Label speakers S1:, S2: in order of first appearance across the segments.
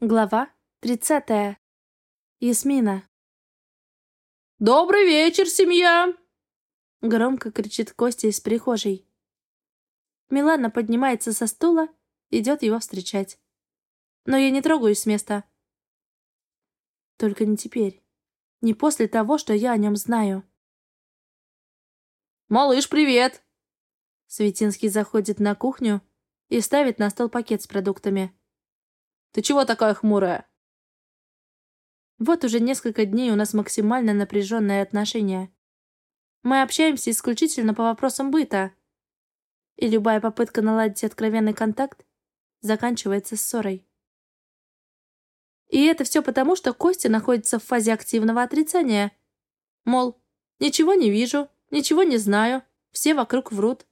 S1: Глава 30. Ясмина.
S2: «Добрый вечер, семья!»
S1: Громко кричит Костя из прихожей. Милана поднимается со стула, идет его встречать. Но я не трогаюсь с места. Только не теперь. Не после того, что я о нем знаю.
S2: «Малыш, привет!»
S1: Светинский заходит на кухню и ставит на стол пакет с продуктами.
S2: Ты чего такая хмурая?»
S1: Вот уже несколько дней у нас максимально напряженные отношения. Мы общаемся исключительно по вопросам быта. И любая попытка наладить откровенный контакт заканчивается ссорой. И это все потому, что Костя находится в фазе активного отрицания. Мол, ничего не вижу, ничего не знаю, все вокруг врут.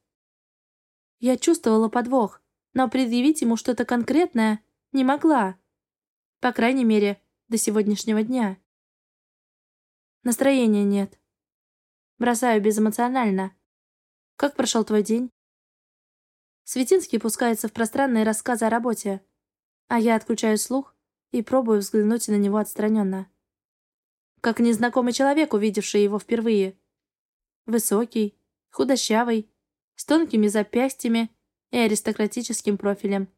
S1: Я чувствовала подвох, но предъявить ему что-то конкретное не могла. По крайней мере, до сегодняшнего дня. Настроения нет. Бросаю безэмоционально. Как прошел твой день? Светинский пускается в пространные рассказы о работе, а я отключаю слух и пробую взглянуть на него отстраненно. Как незнакомый человек, увидевший его впервые. Высокий, худощавый, с тонкими запястьями и аристократическим профилем.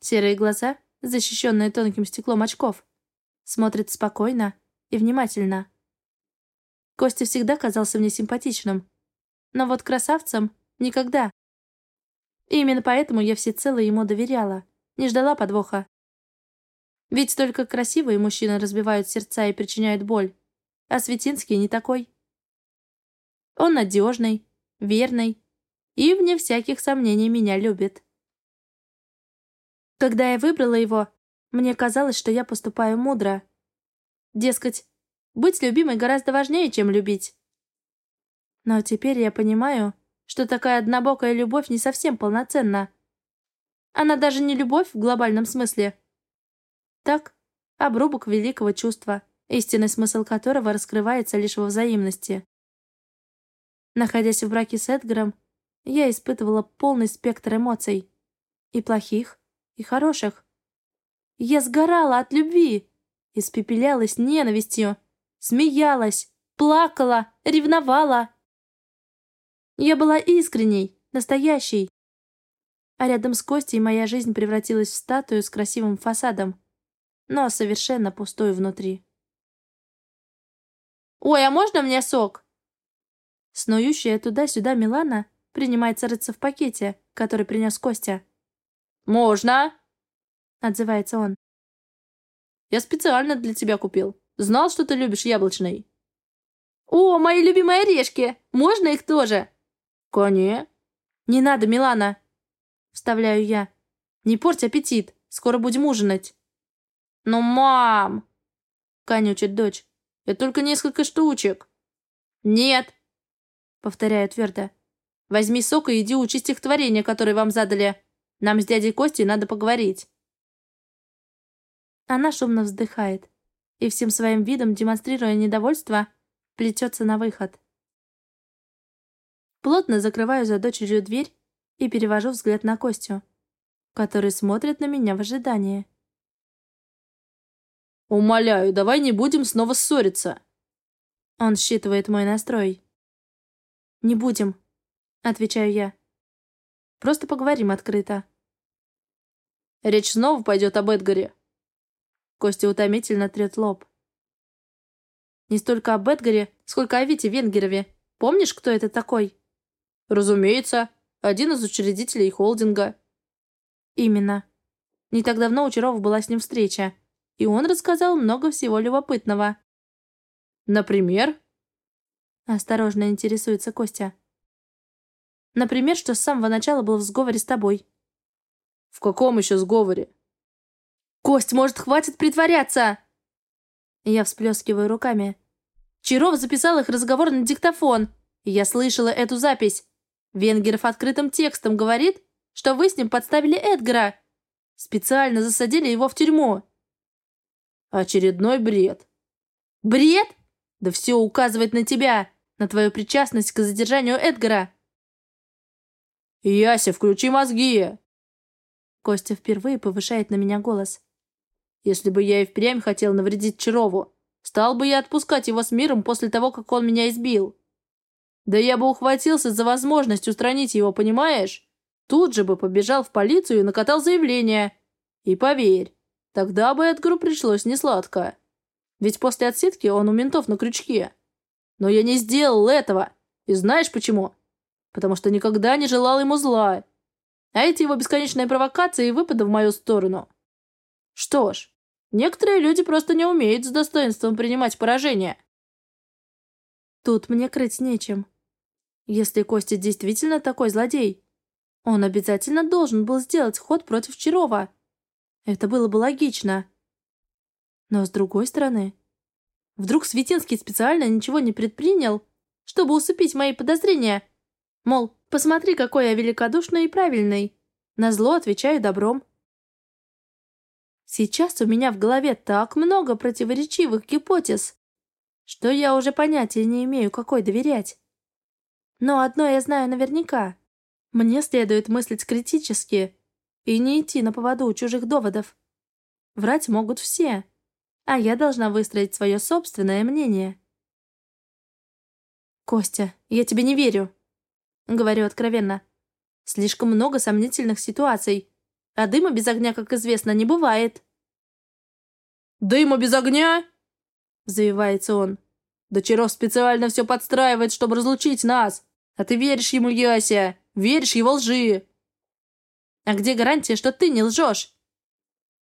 S1: Серые глаза, защищенные тонким стеклом очков, смотрят спокойно и внимательно. Костя всегда казался мне симпатичным, но вот красавцем никогда. И именно поэтому я всецело ему доверяла, не ждала подвоха. Ведь только красивые мужчины разбивают сердца и причиняют боль, а Светинский не такой. Он надежный, верный и, вне всяких сомнений, меня любит. Когда я выбрала его, мне казалось, что я поступаю мудро. Дескать, быть любимой гораздо важнее, чем любить. Но теперь я понимаю, что такая однобокая любовь не совсем полноценна. Она даже не любовь в глобальном смысле. Так, обрубок великого чувства, истинный смысл которого раскрывается лишь во взаимности. Находясь в браке с Эдгаром, я испытывала полный спектр эмоций. И плохих, и хороших. Я сгорала от любви, испепелялась ненавистью, смеялась, плакала, ревновала. Я была искренней, настоящей. А рядом с Костей моя жизнь превратилась в статую с красивым фасадом, но совершенно пустую внутри. «Ой, а можно мне сок?» Снующая туда-сюда Милана принимается рыться в пакете, который принес Костя.
S2: «Можно!»
S1: — отзывается он.
S2: «Я специально для тебя купил. Знал, что ты любишь яблочный».
S1: «О, мои любимые орешки! Можно их тоже?»
S2: «Коне».
S1: «Не надо, Милана!» Вставляю я. «Не порть аппетит, скоро будем ужинать».
S2: «Ну, мам!»
S1: — конючит дочь.
S2: «Это только несколько штучек».
S1: «Нет!» — повторяю твердо.
S2: «Возьми сок и иди учи стихотворение, которое вам задали». Нам с дядей Костей надо поговорить».
S1: Она шумно вздыхает и всем своим видом, демонстрируя недовольство, плетется на выход. Плотно закрываю за дочерью дверь и перевожу взгляд на Костю, который смотрит на меня в ожидании.
S2: «Умоляю, давай не будем снова ссориться!»
S1: Он считывает мой настрой. «Не будем», — отвечаю я. Просто поговорим открыто.
S2: Речь снова пойдет об Эдгаре.
S1: Костя утомительно трет лоб. Не столько об Эдгаре, сколько о Вите Венгерове. Помнишь, кто это такой?
S2: Разумеется. Один из учредителей холдинга.
S1: Именно. Не так давно у Чарова была с ним встреча, и он рассказал много всего любопытного.
S2: Например?
S1: Осторожно интересуется Костя. Например, что с самого начала был в сговоре с тобой.
S2: В каком еще сговоре?
S1: Кость, может, хватит притворяться? Я всплескиваю руками. Чаров записал их разговор на диктофон. Я слышала эту запись. Венгеров открытым текстом говорит, что вы с ним подставили Эдгара. Специально засадили его в тюрьму.
S2: Очередной бред.
S1: Бред? Да все указывает на тебя, на твою причастность к задержанию Эдгара.
S2: «Яся, включи мозги!»
S1: Костя впервые повышает на меня голос.
S2: Если бы я и впрямь хотел навредить Чарову, стал бы я отпускать его с миром после того, как он меня избил. Да я бы ухватился за возможность устранить его, понимаешь? Тут же бы побежал в полицию и накатал заявление. И поверь, тогда бы Эдгару пришлось несладко. Ведь после отсидки он у ментов на крючке. Но я не сделал этого. И знаешь почему? Потому что никогда не желал ему зла. А эти его бесконечные провокации и выпады в мою сторону. Что ж, некоторые люди просто не умеют с достоинством принимать поражение.
S1: Тут мне крыть нечем. Если Костя действительно такой злодей, он обязательно должен был сделать ход против Чарова. Это было бы логично. Но с другой стороны, вдруг Светинский специально ничего не предпринял, чтобы усыпить мои подозрения. Мол, посмотри, какой я великодушный и правильный. На зло отвечаю добром. Сейчас у меня в голове так много противоречивых гипотез, что я уже понятия не имею, какой доверять. Но одно я знаю наверняка. Мне следует мыслить критически и не идти на поводу у чужих доводов. Врать могут все а я должна выстроить свое собственное мнение. «Костя, я тебе не верю», — говорю откровенно. «Слишком много сомнительных ситуаций, а дыма без огня, как известно, не бывает».
S2: «Дыма без огня?»
S1: — завивается он.
S2: «Дочеров специально все подстраивает, чтобы разлучить нас, а ты веришь ему, Яся, веришь его лжи».
S1: «А где гарантия, что ты не лжешь?»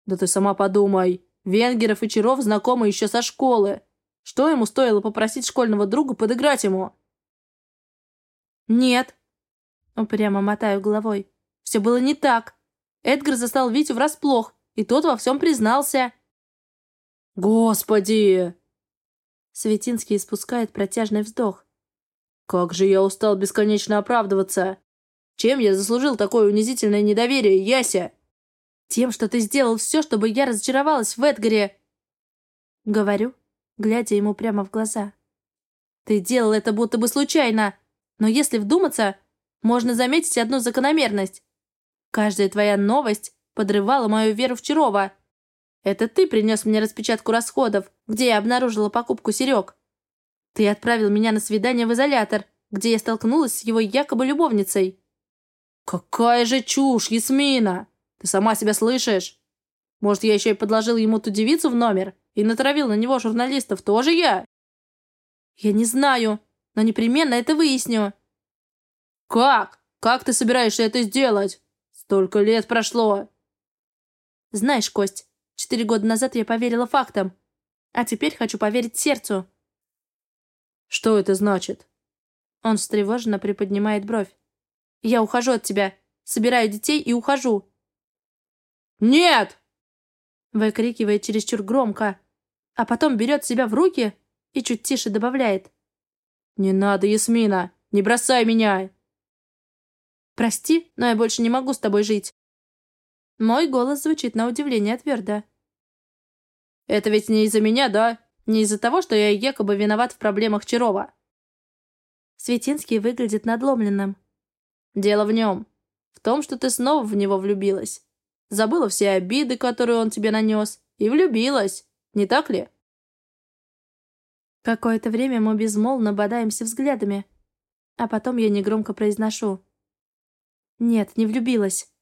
S2: «Да ты сама подумай. Венгеров и Чаров знакомы еще со школы. Что ему стоило попросить школьного друга подыграть ему?
S1: «Нет», — упрямо мотаю головой. «Все было не так. Эдгар застал Витю врасплох, и тот во всем признался».
S2: «Господи!»
S1: Светинский испускает протяжный вздох.
S2: «Как же я устал бесконечно оправдываться! Чем я заслужил такое унизительное недоверие, Яся?»
S1: Тем, что ты сделал все, чтобы я разочаровалась в Эдгаре. Говорю, глядя ему прямо в глаза. Ты делал это будто бы случайно. Но если вдуматься, можно заметить одну закономерность. Каждая твоя новость подрывала мою веру в Чарова. Это ты принес мне распечатку расходов, где я обнаружила покупку Серег. Ты отправил меня на свидание в изолятор, где я столкнулась с его якобы любовницей.
S2: «Какая же чушь, Ясмина!» Ты сама себя слышишь? Может, я еще и подложил ему ту девицу в номер и натравил на него журналистов, тоже я?
S1: Я не знаю, но непременно это выясню.
S2: Как? Как ты собираешься это сделать? Столько лет прошло.
S1: Знаешь, Кость, четыре года назад я поверила фактам, а теперь хочу поверить сердцу.
S2: Что это значит?
S1: Он встревоженно приподнимает бровь. Я ухожу от тебя, собираю детей и ухожу.
S2: «Нет!»
S1: Выкрикивает чересчур громко, а потом берет себя в руки и чуть тише добавляет.
S2: «Не надо, Ясмина! Не бросай меня!»
S1: «Прости, но я больше не могу с тобой жить». Мой голос звучит на удивление твердо.
S2: «Это ведь не из-за меня, да? Не из-за того, что я якобы виноват в проблемах Чарова?»
S1: Светинский выглядит надломленным.
S2: «Дело в нем. В том, что ты снова в него влюбилась забыла все обиды, которые он тебе нанес, и влюбилась, не так ли?»
S1: Какое-то время мы безмолвно бодаемся взглядами, а потом я негромко произношу. «Нет, не влюбилась.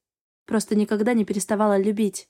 S1: Просто никогда не переставала любить».